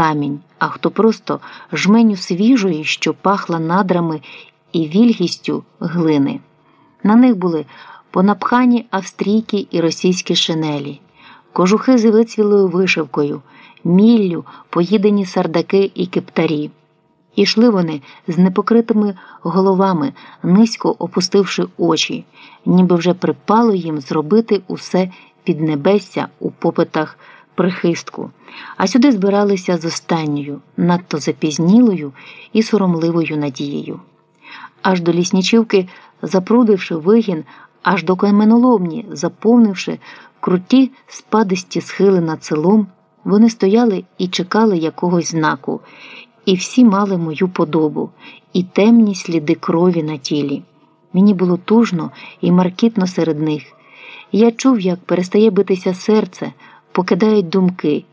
камінь, а хто просто жменю свіжої, що пахла надрами і вільгістю глини. На них були понапхані австрійки і російські шинелі, кожухи з вицвілою вишивкою, міллю, поїдені сардаки і кептарі. Ішли вони з непокритими головами, низько опустивши очі, ніби вже припало їм зробити усе під небесся у попитах прихистку, а сюди збиралися з останньою, надто запізнілою і соромливою надією. Аж до ліснічівки, запрудивши вигін, аж до каменоломні, заповнивши круті спадисті схили над селом, вони стояли і чекали якогось знаку, і всі мали мою подобу і темні сліди крові на тілі. Мені було тужно і маркітно серед них. Я чув, як перестає битися серце, покидають думки,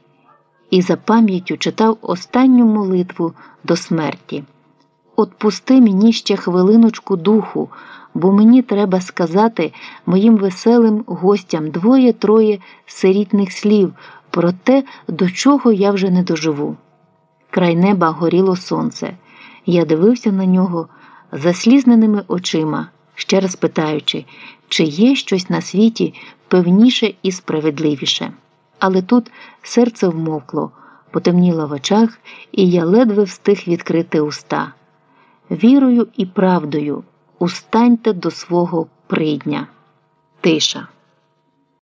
і за пам'яттю читав останню молитву до смерті. Отпусти мені ще хвилиночку духу, бо мені треба сказати моїм веселим гостям двоє-троє сирітних слів про те, до чого я вже не доживу. Край неба горіло сонце. Я дивився на нього заслізненими очима, ще раз питаючи, чи є щось на світі певніше і справедливіше. Але тут серце вмовкло, потемніло в очах, і я ледве встиг відкрити уста. Вірою і правдою устаньте до свого придня. Тиша.